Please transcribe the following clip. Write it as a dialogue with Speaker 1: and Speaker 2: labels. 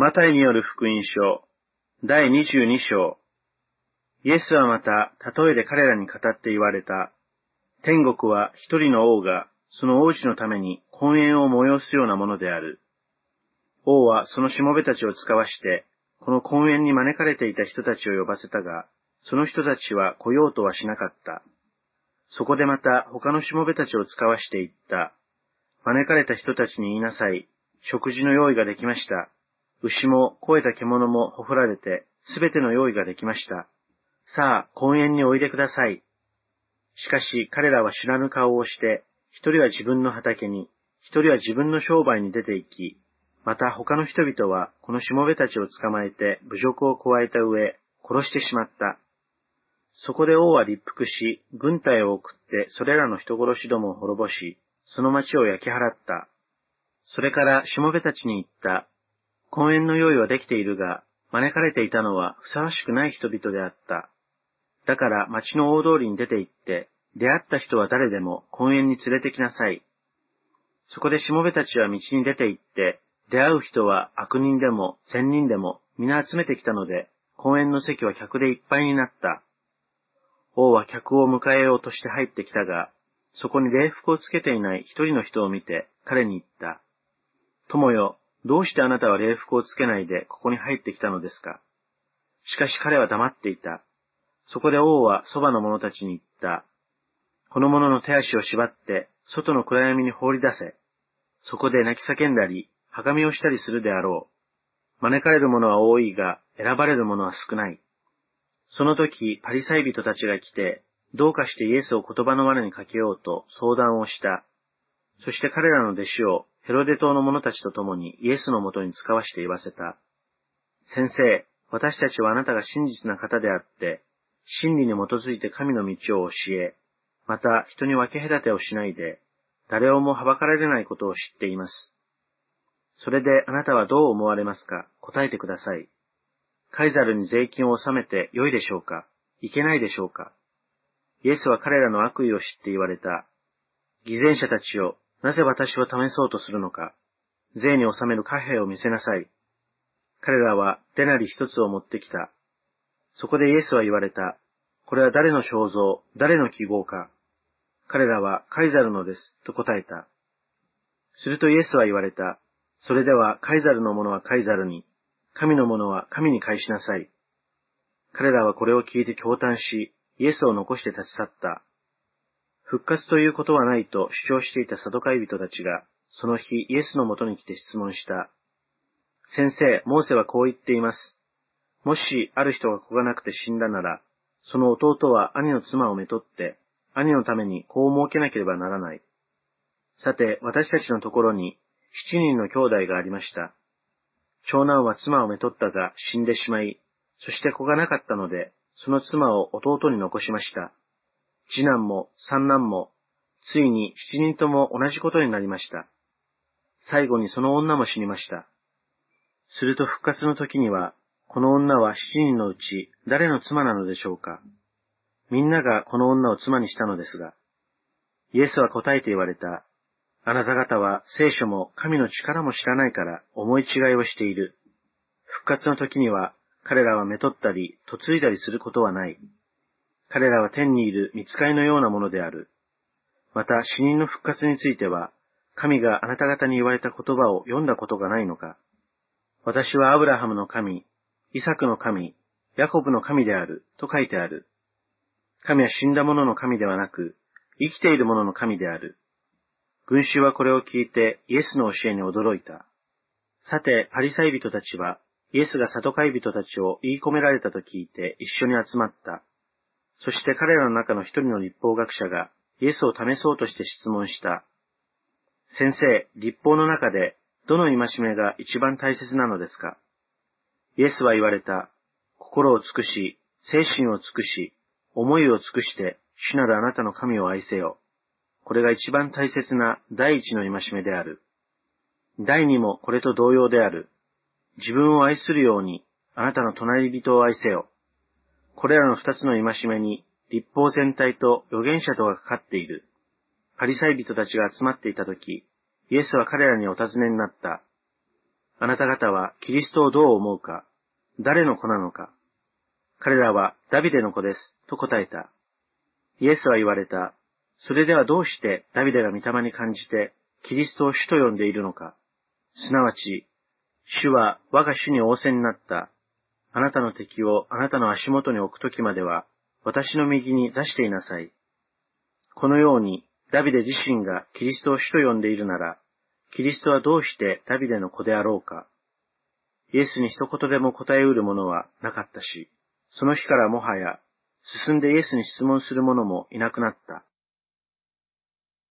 Speaker 1: マタイによる福音書、第22章。イエスはまた、例えで彼らに語って言われた。天国は一人の王が、その王子のために婚宴を催すようなものである。王はそのしもべたちを使わして、この婚宴に招かれていた人たちを呼ばせたが、その人たちは来ようとはしなかった。そこでまた他のしもべたちを使わして言った。招かれた人たちに言いなさい。食事の用意ができました。牛も肥えた獣もほふられて、すべての用意ができました。さあ、婚宴においでください。しかし彼らは知らぬ顔をして、一人は自分の畑に、一人は自分の商売に出て行き、また他の人々はこのしもべたちを捕まえて侮辱を加えた上、殺してしまった。そこで王は立腹し、軍隊を送ってそれらの人殺しどもを滅ぼし、その町を焼き払った。それからしもべたちに言った。婚宴の用意はできているが、招かれていたのはふさわしくない人々であった。だから町の大通りに出て行って、出会った人は誰でも婚宴に連れてきなさい。そこでしもべたちは道に出て行って、出会う人は悪人でも千人でも皆集めてきたので、婚宴の席は客でいっぱいになった。王は客を迎えようとして入ってきたが、そこに礼服をつけていない一人の人を見て彼に言った。友よ、どうしてあなたは礼服をつけないでここに入ってきたのですか？しかし彼は黙っていた。そこで王はそばの者たちに言った。この者の手足を縛って、外の暗闇に放り出せ。そこで泣き叫んだり、はがみをしたりするであろう。招かれる者は多いが、選ばれる者は少ない。その時、パリサイ人たちが来て、どうかしてイエスを言葉の罠にかけようと相談をした。そして彼らの弟子をヘロデ島の者たちと共にイエスのもとに使わして言わせた。先生、私たちはあなたが真実な方であって、真理に基づいて神の道を教え、また人に分け隔てをしないで、誰をもはばかられないことを知っています。それであなたはどう思われますか？答えてください。カイザルに税金を納めて良いでしょうか？いけないでしょうか？イエスは彼らの悪意を知って言われた。偽善者たちをなぜ私を試そうとするのか税に納める貨幣を見せなさい。彼らはデナリ一つを持ってきた。そこでイエスは言われた。これは誰の肖像、誰の記号か彼らはカイザルのです、と答えた。するとイエスは言われた。それではカイザルのものはカイザルに、神のものは神に返しなさい。彼らはこれを聞いて驚嘆し、イエスを残して立ち去った。復活ということはないと主張していたサドカイ人たちが、その日イエスのもとに来て質問した。先生、モーセはこう言っています。もしある人が子がなくて死んだなら、その弟は兄の妻をめとって、兄のために子を設けなければならない。さて、私たちのところに七人の兄弟がありました。長男は妻をめとったが死んでしまい、そして子がなかったので、その妻を弟に残しました。次男も三男も、ついに七人とも同じことになりました。最後にその女も死にました。すると復活の時には、この女は七人のうち誰の妻なのでしょうかみんながこの女を妻にしたのですが、イエスは答えて言われた。あなた方は聖書も神の力も知らないから思い違いをしている。復活の時には彼らはめとったり、嫁いだりすることはない。彼らは天にいる見つかりのようなものである。また死人の復活については、神があなた方に言われた言葉を読んだことがないのか。私はアブラハムの神、イサクの神、ヤコブの神である、と書いてある。神は死んだ者の神ではなく、生きている者の神である。群衆はこれを聞いてイエスの教えに驚いた。さて、パリサイ人たちは、イエスが里帰人たちを言い込められたと聞いて一緒に集まった。そして彼らの中の一人の立法学者がイエスを試そうとして質問した。先生、立法の中でどの戒めが一番大切なのですか？イエスは言われた。心を尽くし、精神を尽くし、思いを尽くして、主なるあなたの神を愛せよ。これが一番大切な第一の戒めである。第二もこれと同様である。自分を愛するように、あなたの隣人を愛せよ。これらの二つの戒めに、立法全体と預言者とがかかっている。パリサイ人たちが集まっていたとき、イエスは彼らにお尋ねになった。あなた方はキリストをどう思うか？誰の子なのか？彼らはダビデの子です、と答えた。イエスは言われた。それではどうしてダビデが御霊に感じて、キリストを主と呼んでいるのか？すなわち、主は我が主に仰せになった。あなたの敵をあなたの足元に置くときまでは、私の右に座していなさい。このように、ダビデ自身がキリストを主と呼んでいるなら、キリストはどうしてダビデの子であろうか。イエスに一言でも答えうるものはなかったし、その日からもはや、進んでイエスに質問する者もいなくなった。